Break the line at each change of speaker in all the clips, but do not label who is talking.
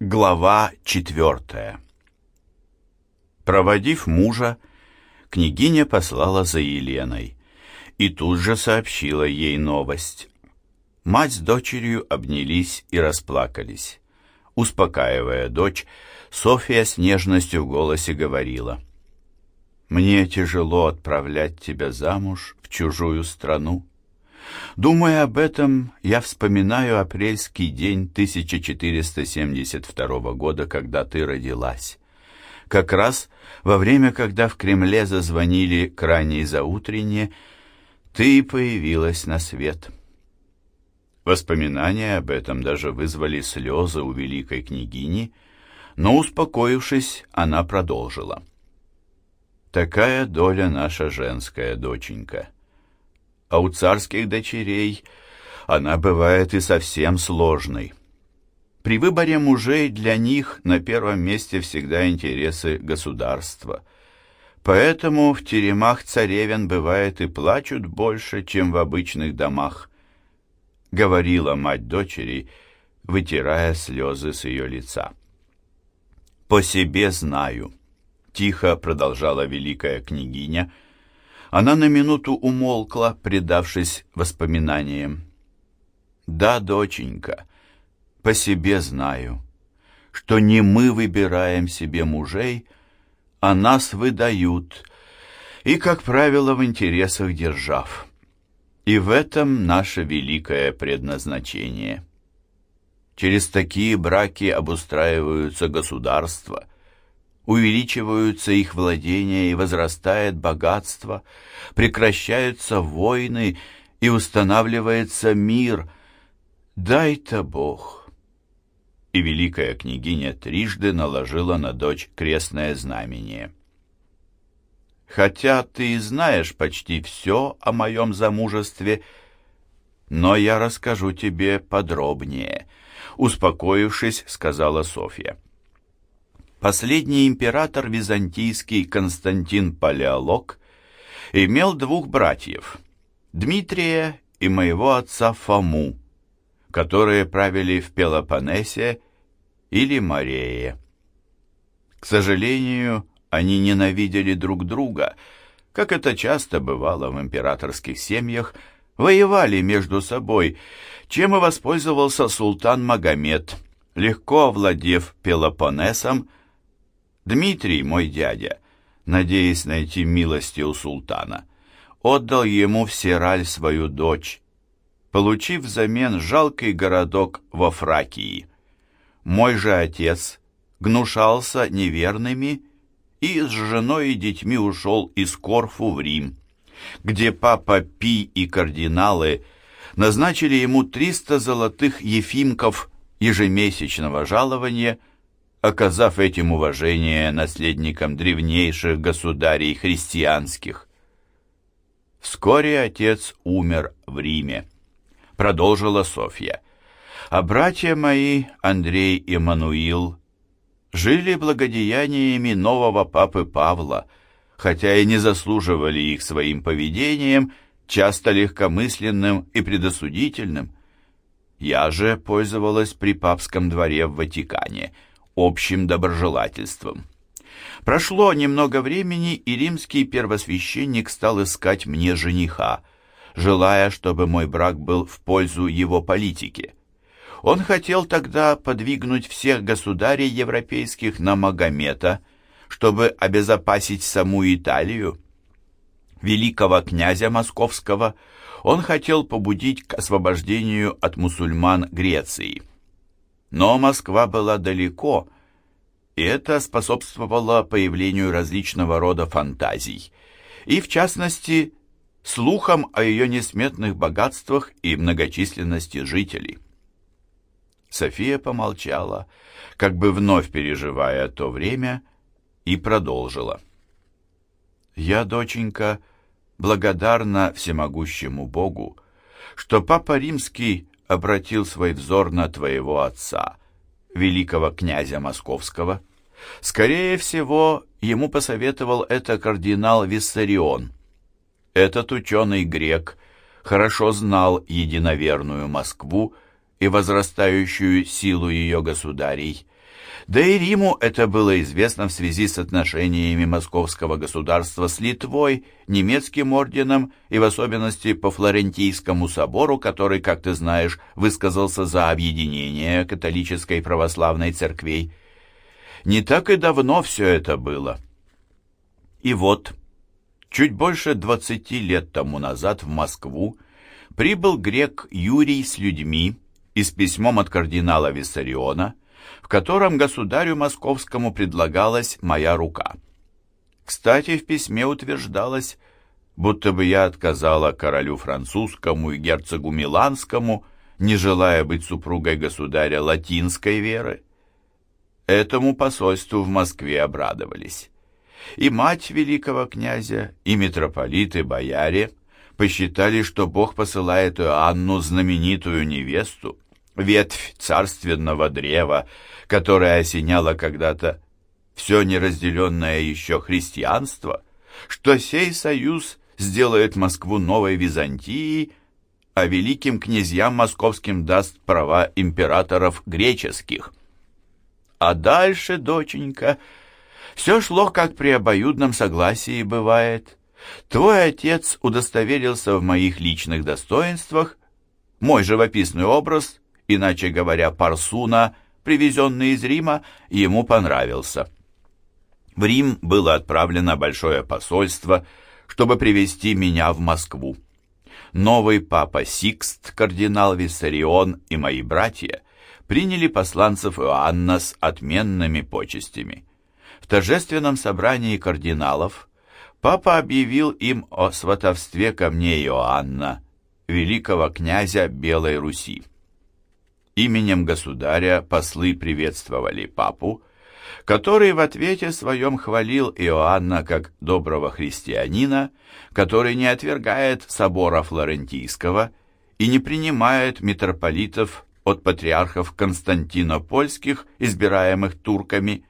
Глава четвертая Проводив мужа, княгиня послала за Еленой и тут же сообщила ей новость. Мать с дочерью обнялись и расплакались. Успокаивая дочь, Софья с нежностью в голосе говорила, «Мне тяжело отправлять тебя замуж в чужую страну. Думая об этом, я вспоминаю апрельский день 1472 года, когда ты родилась. Как раз во время, когда в Кремле зазвонили к ранней заутренне, ты появилась на свет. Воспоминания об этом даже вызвали слезы у великой княгини, но, успокоившись, она продолжила. «Такая доля наша женская доченька» а у царских дочерей она бывает и совсем сложной. При выборе мужей для них на первом месте всегда интересы государства. Поэтому в теремах царевен бывает и плачут больше, чем в обычных домах, говорила мать дочери, вытирая слезы с ее лица. «По себе знаю», — тихо продолжала великая княгиня, — она на минуту умолкла, предавшись воспоминаниям. «Да, доченька, по себе знаю, что не мы выбираем себе мужей, а нас выдают, и, как правило, в интересах держав. И в этом наше великое предназначение. Через такие браки обустраиваются государства – увеличиваются их владения и возрастает богатство, прекращаются войны и устанавливается мир. Дай-то Бог!» И великая княгиня трижды наложила на дочь крестное знамение. «Хотя ты и знаешь почти все о моем замужестве, но я расскажу тебе подробнее», — успокоившись, сказала Софья. Последний император византийский Константин Палеолог имел двух братьев, Дмитрия и моего отца Фому, которые правили в Пелопоннесе или Марее. К сожалению, они ненавидели друг друга, как это часто бывало в императорских семьях, воевали между собой, чем и воспользовался султан Магомед, легко овладев Пелопоннесом, Дмитрий, мой дядя, надеясь найти милости у султана, отдал ему в Сираль свою дочь, получив взамен жалкий городок во Фракии. Мой же отец гнушался неверными и с женой и детьми ушел из Корфу в Рим, где папа Пи и кардиналы назначили ему 300 золотых ефимков ежемесячного жалования – оказав этим уважение наследникам древнейших государей христианских. Вскоре отец умер в Риме, продолжила Софья. А братья мои, Андрей и Мануил, жили благодеяниями нового папы Павла, хотя и не заслуживали их своим поведением, часто легкомысленным и предосудительным. Я же пользовалась при папском дворе в Ватикане – общим доброжелательством. Прошло немного времени, и римский первосвященник стал искать мне жениха, желая, чтобы мой брак был в пользу его политики. Он хотел тогда подвигнуть всех государей европейских на Магомета, чтобы обезопасить саму Италию. Великого князя московского он хотел побудить к освобождению от мусульман Греции. Но Москва была далеко, и это способствовало появлению различного рода фантазий, и, в частности, слухам о ее несметных богатствах и многочисленности жителей. София помолчала, как бы вновь переживая то время, и продолжила. «Я, доченька, благодарна всемогущему Богу, что Папа Римский обратил свой взор на твоего отца, великого князя Московского. Скорее всего, ему посоветовал это кардинал Виссарион. Этот ученый грек хорошо знал единоверную Москву и возрастающую силу ее государей. Да и Риму это было известно в связи с отношениями московского государства с Литвой, немецким орденом и в особенности по Флорентийскому собору, который, как ты знаешь, высказался за объединение католической и православной церквей. Не так и давно все это было. И вот, чуть больше двадцати лет тому назад в Москву прибыл грек Юрий с людьми и с письмом от кардинала Виссариона – в котором государю московскому предлагалась моя рука. Кстати, в письме утверждалось, будто бы я отказала королю французскому и герцогу миланскому, не желая быть супругой государя латинской веры. Этому посольству в Москве обрадовались. И мать великого князя, и митрополит, и бояре посчитали, что Бог посылает Иоанну знаменитую невесту, ветвь царственного древа, которая осеняла когда-то все неразделенное еще христианство, что сей союз сделает Москву новой Византией, а великим князьям московским даст права императоров греческих. А дальше, доченька, все шло, как при обоюдном согласии бывает. Твой отец удостоверился в моих личных достоинствах, мой живописный образ, иначе говоря, парсуна – привезенный из Рима, ему понравился. В Рим было отправлено большое посольство, чтобы привести меня в Москву. Новый папа Сикст, кардинал Виссарион и мои братья приняли посланцев Иоанна с отменными почестями. В торжественном собрании кардиналов папа объявил им о сватовстве ко мне Иоанна, великого князя Белой Руси. Именем государя послы приветствовали папу, который в ответе своем хвалил Иоанна как доброго христианина, который не отвергает собора Флорентийского и не принимает митрополитов от патриархов Константинопольских, избираемых турками,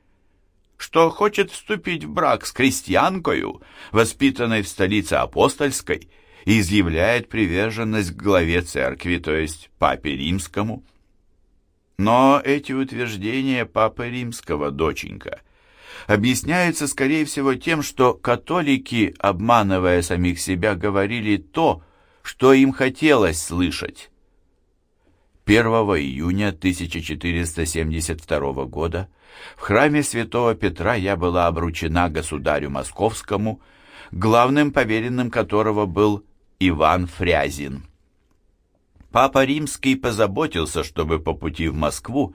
что хочет вступить в брак с крестьянкою, воспитанной в столице апостольской, и изъявляет приверженность к главе церкви, то есть папе римскому. Но эти утверждения Папы Римского, доченька, объясняются, скорее всего, тем, что католики, обманывая самих себя, говорили то, что им хотелось слышать. 1 июня 1472 года в храме святого Петра я была обручена государю московскому, главным поверенным которого был Иван Фрязин. Папа Римский позаботился, чтобы по пути в Москву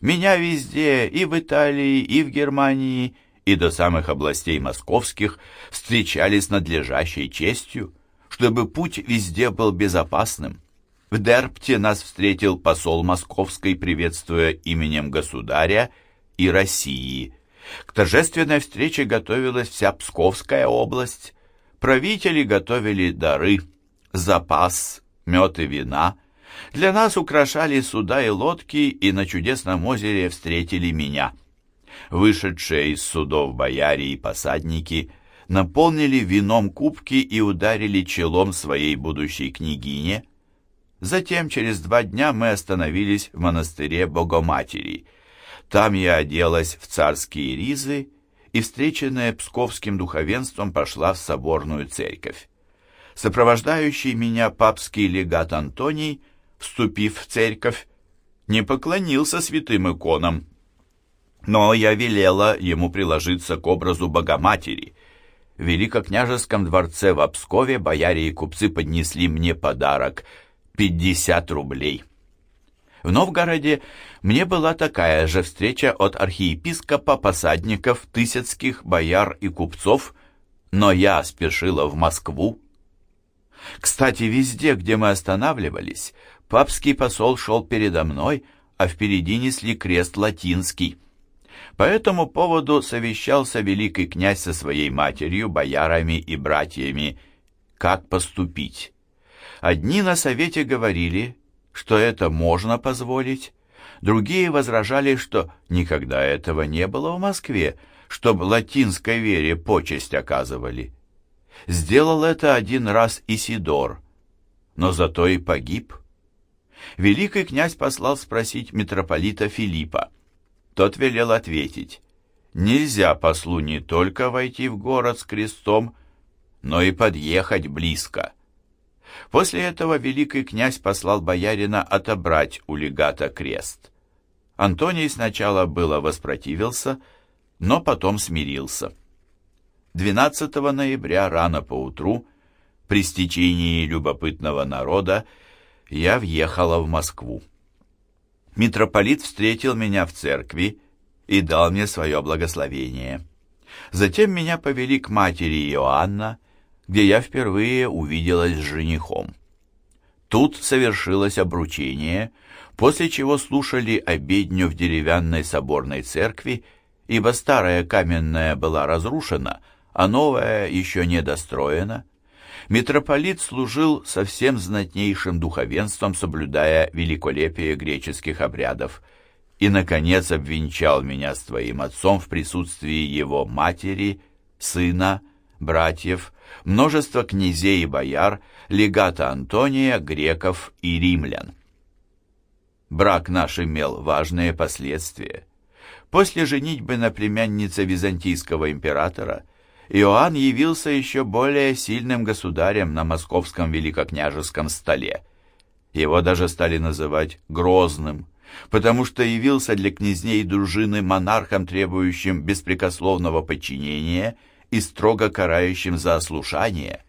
меня везде, и в Италии, и в Германии, и до самых областей московских встречали с надлежащей честью, чтобы путь везде был безопасным. В Дерпте нас встретил посол московской, приветствуя именем государя и России. К торжественной встрече готовилась вся Псковская область. Правители готовили дары, запас, мед и вина. Для нас украшали суда и лодки, и на чудесном озере встретили меня. Вышедшие из судов бояре и посадники наполнили вином кубки и ударили челом своей будущей княгине. Затем, через два дня, мы остановились в монастыре Богоматери. Там я оделась в царские ризы и, встреченная псковским духовенством, пошла в соборную церковь. Сопровождающий меня папский легат Антоний, вступив в церковь, не поклонился святым иконам, но я велела ему приложиться к образу Богоматери. В Великокняжеском дворце в Обскове бояре и купцы поднесли мне подарок — 50 рублей. В Новгороде мне была такая же встреча от архиепископа, посадников, тысяцких, бояр и купцов, но я спешила в Москву. Кстати, везде, где мы останавливались, папский посол шел передо мной, а впереди несли крест латинский. По этому поводу совещался великий князь со своей матерью, боярами и братьями, как поступить. Одни на совете говорили, что это можно позволить, другие возражали, что никогда этого не было в Москве, чтобы латинской вере почесть оказывали. Сделал это один раз Исидор, но зато и погиб. Великий князь послал спросить митрополита Филиппа. Тот велел ответить, нельзя послу не только войти в город с крестом, но и подъехать близко. После этого великий князь послал боярина отобрать у легата крест. Антоний сначала было воспротивился, но потом смирился. 12 ноября рано поутру, при стечении любопытного народа, я въехала в Москву. Митрополит встретил меня в церкви и дал мне свое благословение. Затем меня повели к матери Иоанна, где я впервые увиделась с женихом. Тут совершилось обручение, после чего слушали обедню в деревянной соборной церкви, ибо старая каменная была разрушена, а новая еще не достроена. Митрополит служил со всем знатнейшим духовенством, соблюдая великолепие греческих обрядов, и, наконец, обвенчал меня с твоим отцом в присутствии его матери, сына, братьев, множества князей и бояр, легата Антония, греков и римлян. Брак наш имел важные последствия. После женитьбы на племяннице византийского императора Иоанн явился еще более сильным государем на московском великокняжеском столе. Его даже стали называть «грозным», потому что явился для князней дружины монархом, требующим беспрекословного подчинения и строго карающим за ослушание.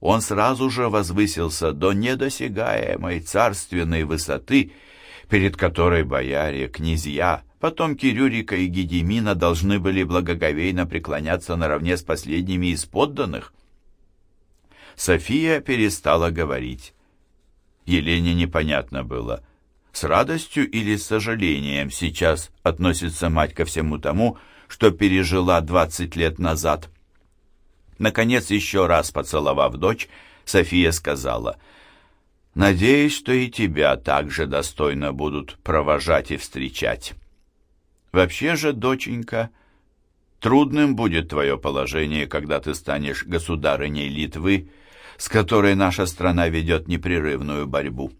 Он сразу же возвысился до недосягаемой царственной высоты – перед которой бояре, князья, потомки Рюрика и Гедемина должны были благоговейно преклоняться наравне с последними из подданных. София перестала говорить. Елене непонятно было, с радостью или с сожалением сейчас относится мать ко всему тому, что пережила двадцать лет назад. Наконец, еще раз поцеловав дочь, София сказала — Надеюсь, что и тебя также достойно будут провожать и встречать. Вообще же, доченька, трудным будет твое положение, когда ты станешь государыней Литвы, с которой наша страна ведет непрерывную борьбу.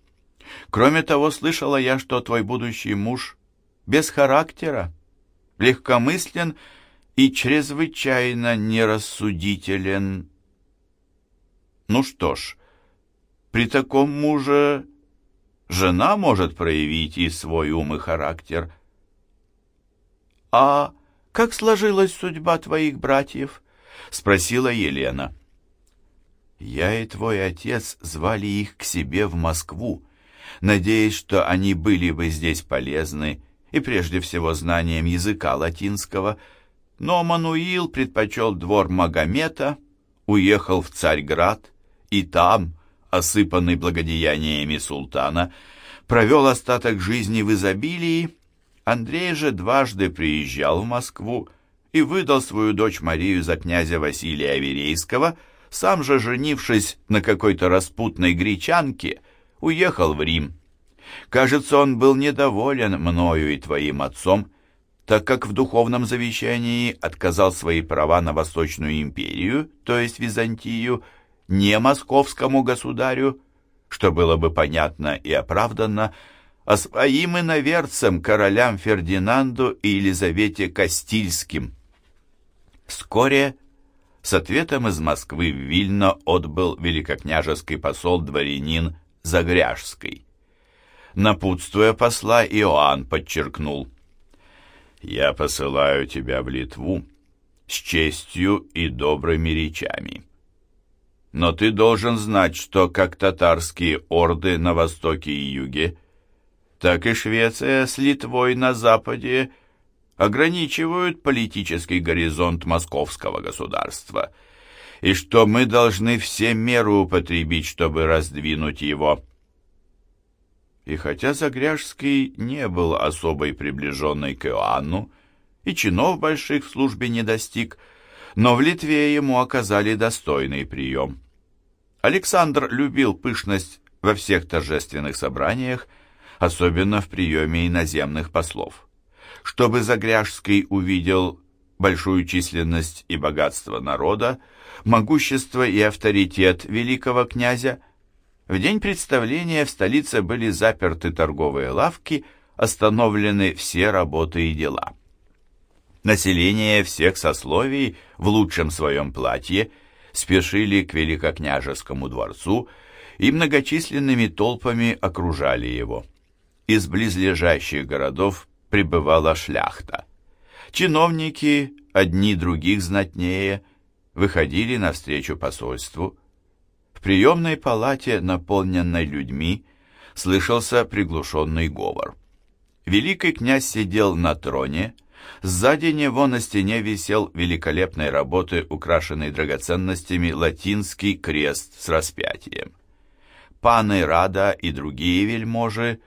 Кроме того, слышала я, что твой будущий муж без характера, легкомыслен и чрезвычайно нерассудителен. Ну что ж, при таком муже жена может проявить и свой ум и характер. «А как сложилась судьба твоих братьев?» — спросила Елена. «Я и твой отец звали их к себе в Москву, надеясь, что они были бы здесь полезны и прежде всего знанием языка латинского, но Мануил предпочел двор Магомета, уехал в Царьград и там, осыпанный благодеяниями султана, провел остаток жизни в изобилии, Андрей же дважды приезжал в Москву и выдал свою дочь Марию за князя Василия Верейского, сам же, женившись на какой-то распутной гречанке, уехал в Рим. Кажется, он был недоволен мною и твоим отцом, так как в духовном завещании отказал свои права на Восточную империю, то есть Византию, не московскому государю, что было бы понятно и оправданно, а своим иноверцам, королям Фердинанду и Елизавете Кастильским. Вскоре с ответом из Москвы в Вильно отбыл великокняжеский посол-дворянин Загряжский. Напутствуя посла, Иоанн подчеркнул, «Я посылаю тебя в Литву с честью и добрыми речами». Но ты должен знать, что как татарские орды на востоке и юге, так и Швеция с Литвой на западе ограничивают политический горизонт московского государства, и что мы должны все меры употребить, чтобы раздвинуть его. И хотя Загряжский не был особой приближенной к Иоанну, и чинов больших в службе не достиг, но в Литве ему оказали достойный прием. Александр любил пышность во всех торжественных собраниях, особенно в приеме иноземных послов. Чтобы Загряжский увидел большую численность и богатство народа, могущество и авторитет великого князя, В день представления в столице были заперты торговые лавки, остановлены все работы и дела. Население всех сословий в лучшем своем платье спешили к Великокняжескому дворцу и многочисленными толпами окружали его. Из близлежащих городов прибывала шляхта. Чиновники, одни других знатнее, выходили навстречу посольству. В приемной палате, наполненной людьми, слышался приглушенный говор. Великий князь сидел на троне, Сзади него на стене висел великолепной работы, украшенный драгоценностями, латинский крест с распятием. Паны Рада и другие вельможи,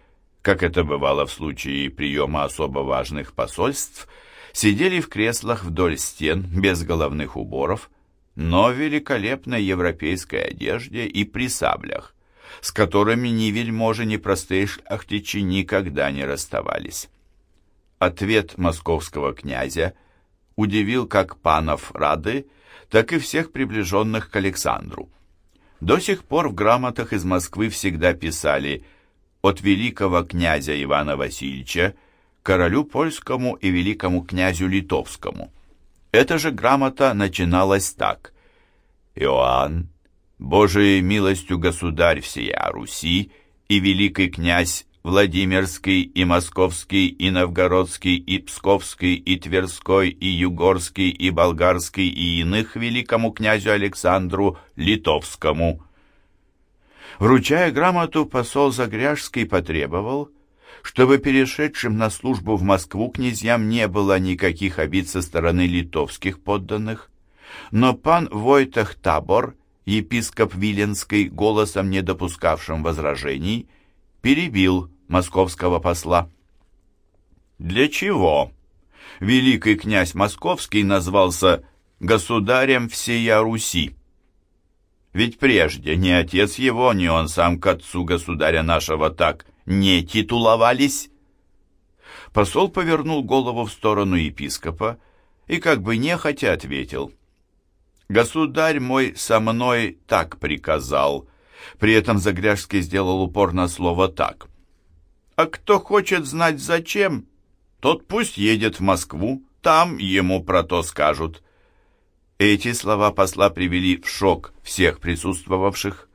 как это бывало в случае приема особо важных посольств, сидели в креслах вдоль стен без головных уборов, но в великолепной европейской одежде и при саблях, с которыми ни вельможи, ни простые шляхтичи никогда не расставались. Ответ московского князя удивил как панов Рады, так и всех приближенных к Александру. До сих пор в грамотах из Москвы всегда писали «От великого князя Ивана Васильевича королю польскому и великому князю литовскому». Эта же грамота начиналась так «Иоанн, Божией милостью государь всея Руси и великий князь Владимирский и Московский и Новгородский и Псковский и Тверской и Югорский и Болгарский и иных великому князю Александру Литовскому. Вручая грамоту, посол Загряжский потребовал, чтобы перешедшим на службу в Москву князьям не было никаких обид со стороны литовских подданных. Но пан Войтах Табор, епископ Виленский, голосом не допускавшим возражений, перебил московского посла. Для чего? Великий князь Московский назвался государем всея Руси. Ведь прежде ни отец его, ни он сам к отцу государя нашего так не титуловались. Посол повернул голову в сторону епископа и как бы нехотя ответил. «Государь мой со мной так приказал». При этом Загряжский сделал упор на слово «так». А кто хочет знать зачем, тот пусть едет в Москву, там ему про то скажут. Эти слова посла привели в шок всех присутствовавших.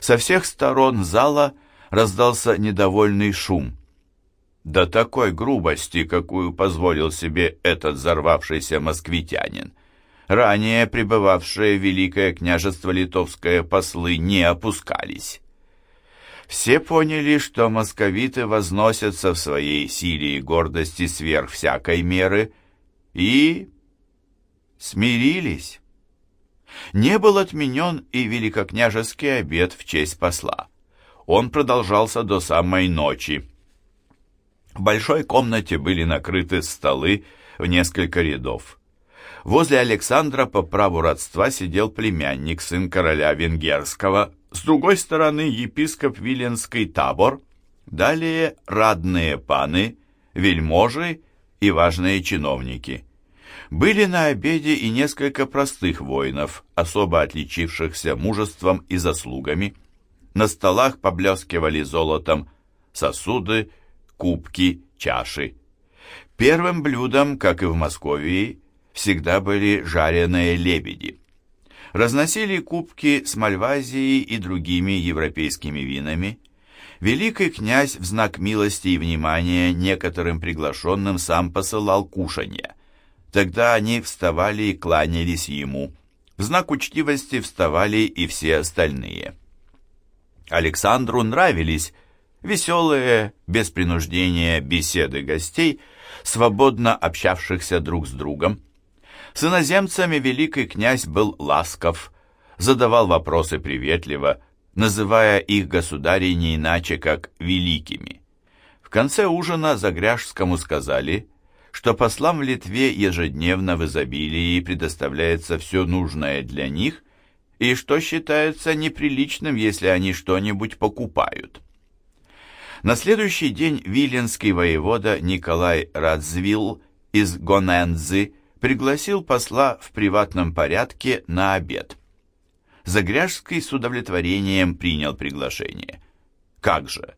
Со всех сторон зала раздался недовольный шум. До такой грубости, какую позволил себе этот взорвавшийся москвитянин. Ранее пребывавшие Великое княжество Литовское послы не опускались. Все поняли, что московиты возносятся в своей силе и гордости сверх всякой меры и смирились. Не был отменен и великокняжеский обед в честь посла. Он продолжался до самой ночи. В большой комнате были накрыты столы в несколько рядов. Возле Александра по праву родства сидел племянник, сын короля венгерского, с другой стороны епископ Виленский табор, далее радные паны, вельможи и важные чиновники. Были на обеде и несколько простых воинов, особо отличившихся мужеством и заслугами. На столах поблескивали золотом сосуды, кубки, чаши. Первым блюдом, как и в Москве, всегда были жареные лебеди разносили кубки с Мальвазией и другими европейскими винами. Великий князь в знак милости и внимания некоторым приглашенным сам посылал кушанья. Тогда они вставали и кланялись ему. В знак учтивости вставали и все остальные. Александру нравились веселые, без принуждения беседы гостей, свободно общавшихся друг с другом. С иноземцами великий князь был ласков, задавал вопросы приветливо, называя их государей не иначе, как великими. В конце ужина Загряжскому сказали, что послам в Литве ежедневно в изобилии предоставляется все нужное для них и что считается неприличным, если они что-нибудь покупают. На следующий день виленский воевода Николай Радзвилл из Гонензы пригласил посла в приватном порядке на обед. Загряжский с удовлетворением принял приглашение. Как же!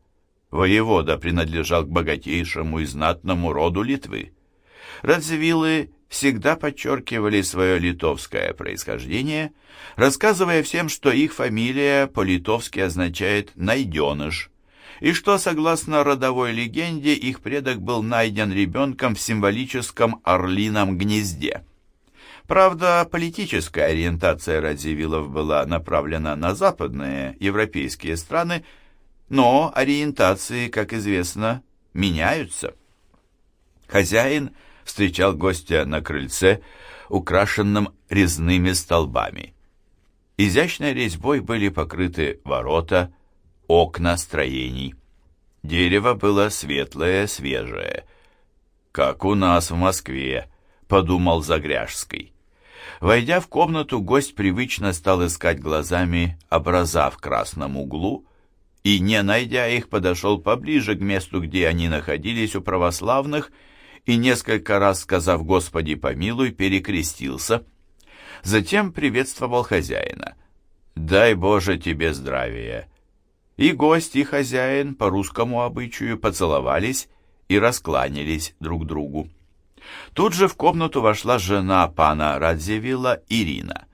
Воевода принадлежал к богатейшему и знатному роду Литвы. Радзивиллы всегда подчеркивали свое литовское происхождение, рассказывая всем, что их фамилия по-литовски означает «найденыш», и что, согласно родовой легенде, их предок был найден ребенком в символическом орлином гнезде. Правда, политическая ориентация Радзивиллов была направлена на западные европейские страны, но ориентации, как известно, меняются. Хозяин встречал гостя на крыльце, украшенном резными столбами. Изящной резьбой были покрыты ворота, окна строений. Дерево было светлое, свежее. «Как у нас в Москве», — подумал Загряжский. Войдя в комнату, гость привычно стал искать глазами образа в красном углу и, не найдя их, подошел поближе к месту, где они находились у православных, и, несколько раз сказав «Господи помилуй», перекрестился. Затем приветствовал хозяина. «Дай Боже тебе здравия!» И гость, и хозяин по русскому обычаю поцеловались и раскланялись друг другу. Тут же в комнату вошла жена пана Радзивилла Ирина.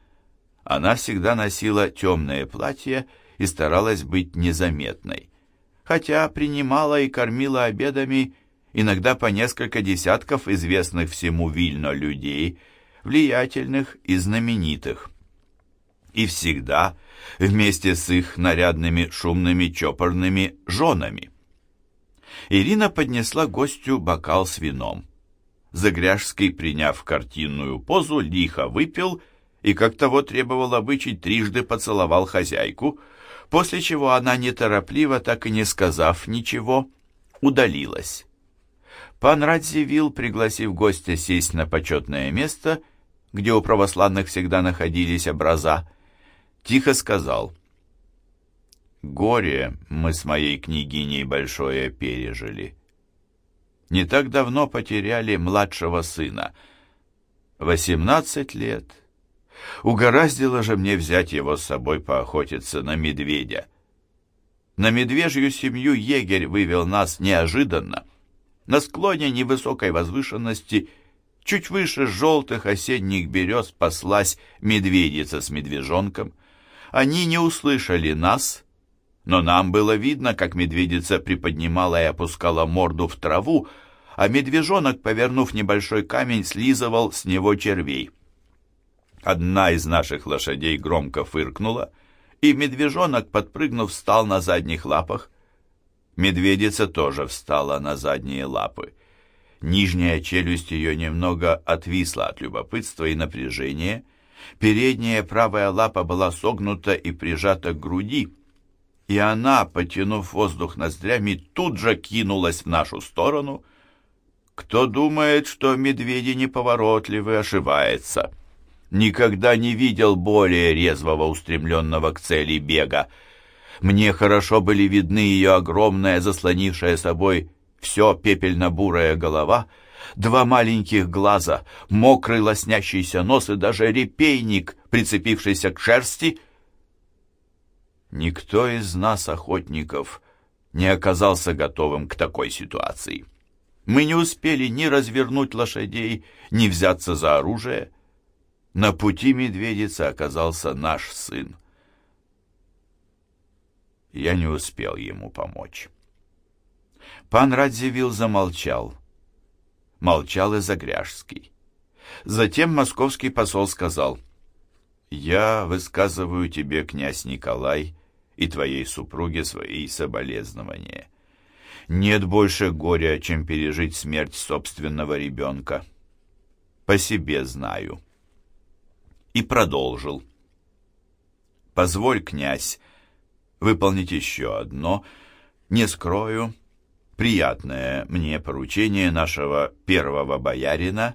Она всегда носила темное платье и старалась быть незаметной, хотя принимала и кормила обедами иногда по несколько десятков известных всему Вильно людей, влиятельных и знаменитых. И всегда вместе с их нарядными, шумными, чопорными женами. Ирина поднесла гостю бокал с вином. Загряжский, приняв картинную позу, лихо выпил и, как того требовал обычай, трижды поцеловал хозяйку, после чего она неторопливо, так и не сказав ничего, удалилась. Пан Радзивилл, пригласив гостя сесть на почетное место, где у православных всегда находились образа, тихо сказал, «Горе мы с моей княгиней большое пережили» не так давно потеряли младшего сына. Восемнадцать лет. Угораздило же мне взять его с собой поохотиться на медведя. На медвежью семью егерь вывел нас неожиданно. На склоне невысокой возвышенности, чуть выше желтых осенних берез, паслась медведица с медвежонком. Они не услышали нас, но нам было видно, как медведица приподнимала и опускала морду в траву, а медвежонок, повернув небольшой камень, слизывал с него червей. Одна из наших лошадей громко фыркнула, и медвежонок, подпрыгнув, встал на задних лапах. Медведица тоже встала на задние лапы. Нижняя челюсть ее немного отвисла от любопытства и напряжения. Передняя правая лапа была согнута и прижата к груди, и она, потянув воздух ноздрями, тут же кинулась в нашу сторону. Кто думает, что медведи неповоротливы, ошибается. Никогда не видел более резвого, устремленного к цели бега. Мне хорошо были видны ее огромная, заслонившая собой все пепельно-бурая голова, два маленьких глаза, мокрый лоснящийся нос и даже репейник, прицепившийся к шерсти — Никто из нас, охотников, не оказался готовым к такой ситуации. Мы не успели ни развернуть лошадей, ни взяться за оружие. На пути медведицы оказался наш сын. Я не успел ему помочь. Пан Радзивилл замолчал. Молчал и Загряжский. Затем московский посол сказал, «Я высказываю тебе, князь Николай, и твоей супруге свои соболезнования. Нет больше горя, чем пережить смерть собственного ребенка. По себе знаю. И продолжил. Позволь, князь, выполнить еще одно, не скрою, приятное мне поручение нашего первого боярина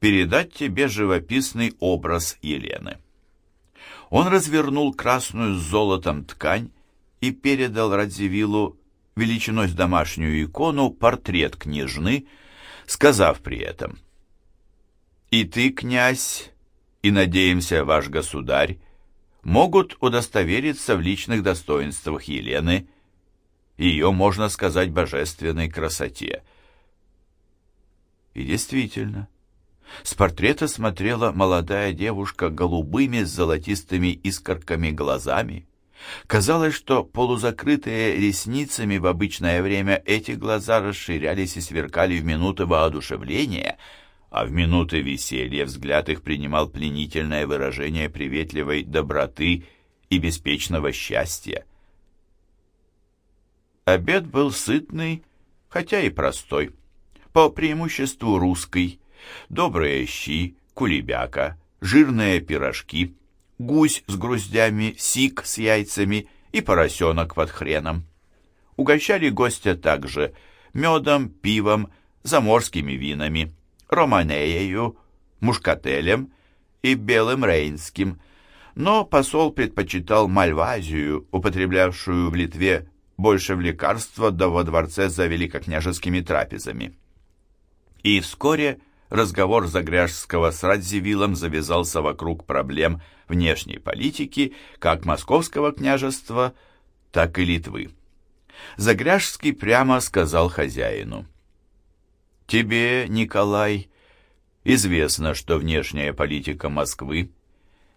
передать тебе живописный образ Елены. Он развернул красную с золотом ткань и передал Радзивиллу величиной с домашнюю икону портрет княжны, сказав при этом «И ты, князь, и, надеемся, ваш государь, могут удостовериться в личных достоинствах Елены, ее, можно сказать, божественной красоте. И действительно, с портрета смотрела молодая девушка голубыми с золотистыми искорками глазами. Казалось, что полузакрытые ресницами в обычное время эти глаза расширялись и сверкали в минуты воодушевления, а в минуты веселья взгляд их принимал пленительное выражение приветливой доброты и беспечного счастья. Обед был сытный, хотя и простой, по преимуществу русский, добрые щи, кулебяка, жирные пирожки, гусь с груздями, сик с яйцами и поросенок под хреном. Угощали гостя также медом, пивом, заморскими винами, романеею, мушкателем и белым рейнским, но посол предпочитал мальвазию, употреблявшую в Литве больше в лекарства, да во дворце за великокняжескими трапезами. И вскоре разговор Загряжского с Радзивиллом завязался вокруг проблем внешней политики как Московского княжества, так и Литвы. Загряжский прямо сказал хозяину. «Тебе, Николай, известно, что внешняя политика Москвы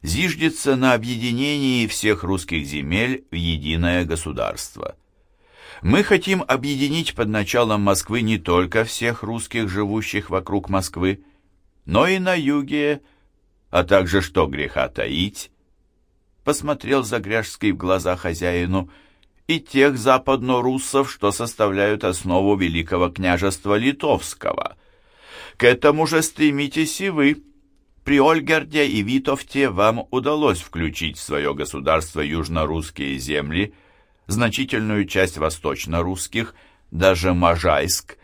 зиждется на объединении всех русских земель в единое государство». Мы хотим объединить под началом Москвы не только всех русских, живущих вокруг Москвы, но и на юге, а также, что греха таить, посмотрел Загряжский в глаза хозяину, и тех западно-руссов, что составляют основу Великого княжества Литовского. К этому же стремитесь и вы. При Ольгерде и Витовте вам удалось включить в свое государство южно-русские земли – значительную часть восточно-русских, даже Можайск,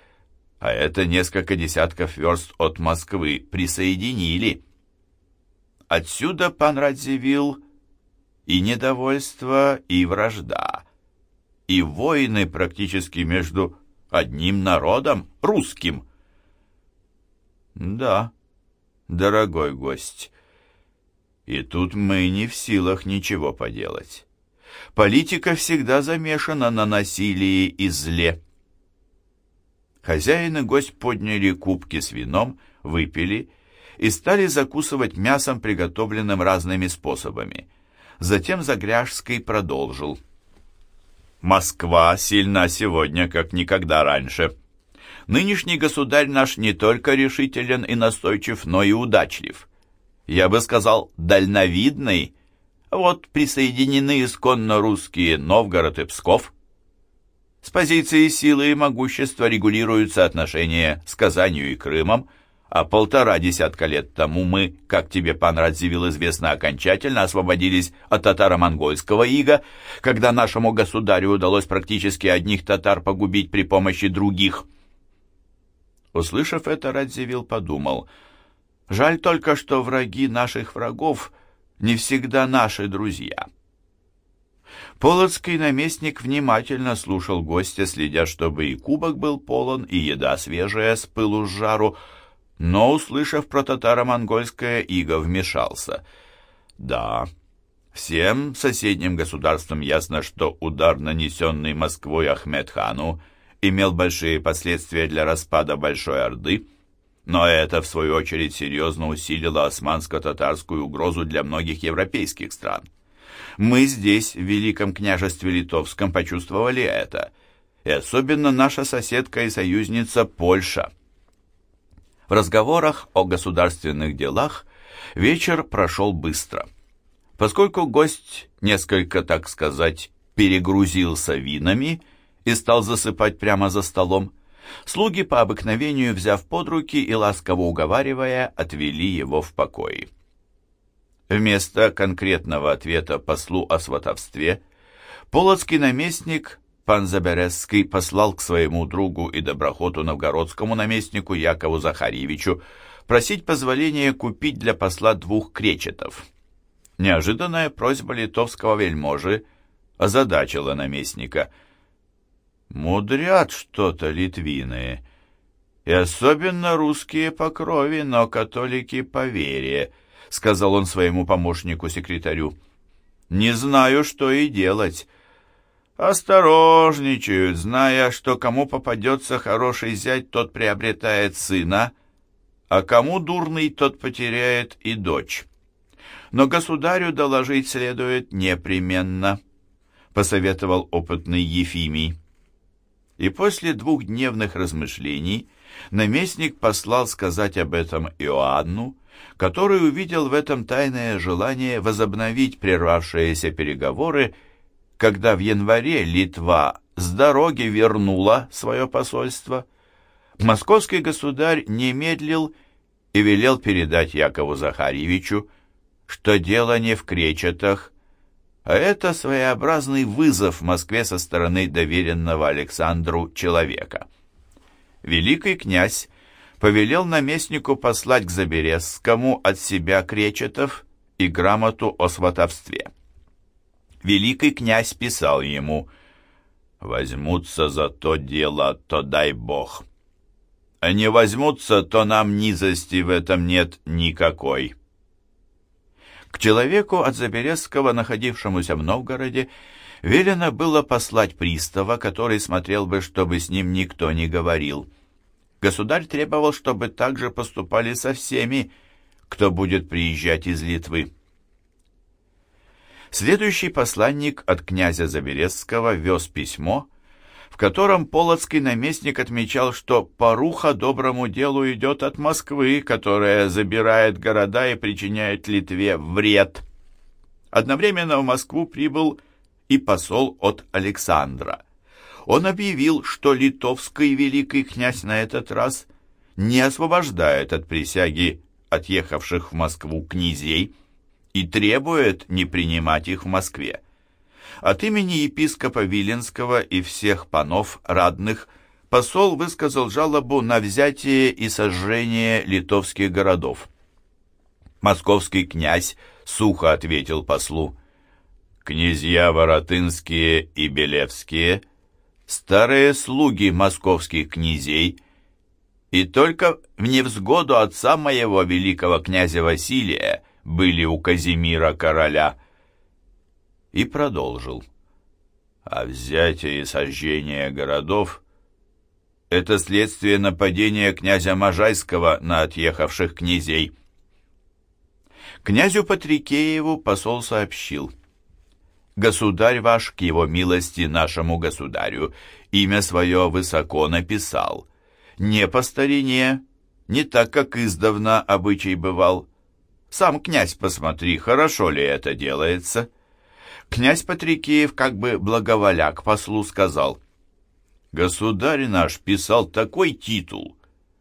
а это несколько десятков верст от Москвы, присоединили. Отсюда пан Радзивилл и недовольство, и вражда, и войны практически между одним народом, русским. Да, дорогой гость, и тут мы не в силах ничего поделать. Политика всегда замешана на насилии и зле. Хозяин и гость подняли кубки с вином, выпили и стали закусывать мясом, приготовленным разными способами. Затем Загряжский продолжил. «Москва сильна сегодня, как никогда раньше. Нынешний государь наш не только решителен и настойчив, но и удачлив. Я бы сказал, дальновидный» Вот присоединены исконно русские Новгород и Псков. С позиции силы и могущества регулируются отношения с Казанью и Крымом, а полтора десятка лет тому мы, как тебе, пан Радзивилл, известно, окончательно освободились от татаро-монгольского ига, когда нашему государю удалось практически одних татар погубить при помощи других. Услышав это, Радзивилл подумал, жаль только, что враги наших врагов не всегда наши друзья. Полоцкий наместник внимательно слушал гостя, следя, чтобы и кубок был полон, и еда свежая с пылу с жару, но, услышав про татаро-монгольское, иго вмешался. Да, всем соседним государствам ясно, что удар, нанесенный Москвой Ахмедхану, имел большие последствия для распада Большой Орды, но это, в свою очередь, серьезно усилило османско-татарскую угрозу для многих европейских стран. Мы здесь, в Великом княжестве Литовском, почувствовали это, и особенно наша соседка и союзница Польша. В разговорах о государственных делах вечер прошел быстро. Поскольку гость несколько, так сказать, перегрузился винами и стал засыпать прямо за столом, Слуги по обыкновению, взяв под руки и ласково уговаривая, отвели его в покой. Вместо конкретного ответа послу о сватовстве, полоцкий наместник пан Заберезский послал к своему другу и доброхоту новгородскому наместнику Якову Захарьевичу просить позволения купить для посла двух кречетов. Неожиданная просьба литовского вельможи озадачила наместника – Мудрят что-то литвины, и особенно русские по крови, но католики по вере, сказал он своему помощнику-секретарю. Не знаю, что и делать. Осторожничают, зная, что кому попадется хороший зять, тот приобретает сына, а кому дурный, тот потеряет и дочь. Но государю доложить следует непременно, посоветовал опытный Ефимий. И после двухдневных размышлений наместник послал сказать об этом Иоанну, который увидел в этом тайное желание возобновить прервавшиеся переговоры, когда в январе Литва с дороги вернула свое посольство. Московский государь не медлил и велел передать Якову Захарьевичу, что дело не в кречетах, а это своеобразный вызов Москве со стороны доверенного Александру человека. Великий князь повелел наместнику послать к Заберезскому от себя кречетов и грамоту о сватовстве. Великий князь писал ему «Возьмутся за то дело, то дай Бог. А не возьмутся, то нам низости в этом нет никакой». К человеку от Заберезского, находившемуся в Новгороде, велено было послать пристава, который смотрел бы, чтобы с ним никто не говорил. Государь требовал, чтобы так же поступали со всеми, кто будет приезжать из Литвы. Следующий посланник от князя Заберезского вез письмо, в котором полоцкий наместник отмечал, что поруха доброму делу идет от Москвы, которая забирает города и причиняет Литве вред. Одновременно в Москву прибыл и посол от Александра – он объявил, что литовский великий князь на этот раз не освобождает от присяги отъехавших в Москву князей и требует не принимать их в Москве. От имени епископа Виленского и всех панов радных посол высказал жалобу на взятие и сожжение литовских городов. Московский князь сухо ответил послу, «Князья Воротынские и Белевские – старые слуги московских князей, и только в невзгоду отца моего великого князя Василия были у Казимира короля. И продолжил. А взятие и сожжение городов — это следствие нападения князя Можайского на отъехавших князей. Князю Патрикееву посол сообщил — Государь ваш, к его милости нашему государю, имя свое высоко написал. Не по старине, не так, как издавна обычай бывал. Сам князь посмотри, хорошо ли это делается. Князь Патрикеев, как бы благоволя к послу, сказал, «Государь наш писал такой титул,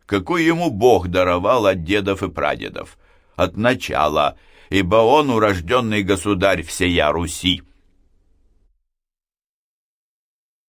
какой ему Бог даровал от дедов и прадедов, от начала, ибо он урожденный государь всея Руси».